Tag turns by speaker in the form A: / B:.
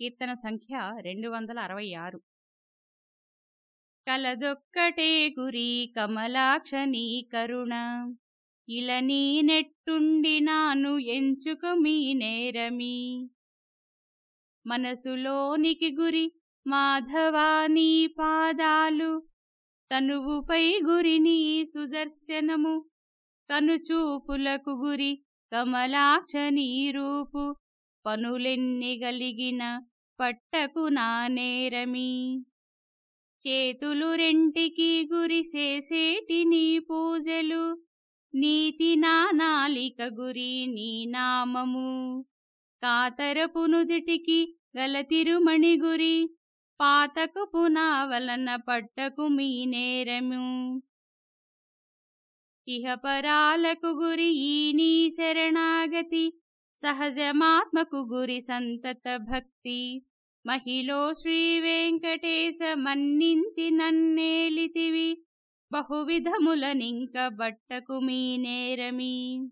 A: కీర్తన సంఖ్య రెండు వందల అరవై ఆరు. కలదొక్కటే గురి కమలాక్ష నీ కరుణ ఇలా నీ నెట్టుండి నాను ఎంచుకు మీ నేరమి. మనసులోనికి గురి మాధవా నీ పాదాలు తనువుపై గురి నీ సుదర్శనము కనుచూపులకు గురి కమలాక్ష నీ రూపు. పనులెన్ని గలిగిన పట్టకు నానేరమి చేతులు రెంటికి గురిసేసేటి నీ పూజలు నీతి నానాలిక గురి నీ నామము. కాతరపు నుదిటికి గురి పాతకు పునావలన పట్టకు మీ నేరము. ఇహపరాలకు గురి ఈ నీ శరణాగతి సహజమాత్మకు గురి సంతత భక్తి. మహిళో శ్రీ వెంకటేశ మన్నింతి నన్నేలితివి. బహువిధములనింక బట్టకు మీ నేరమీ.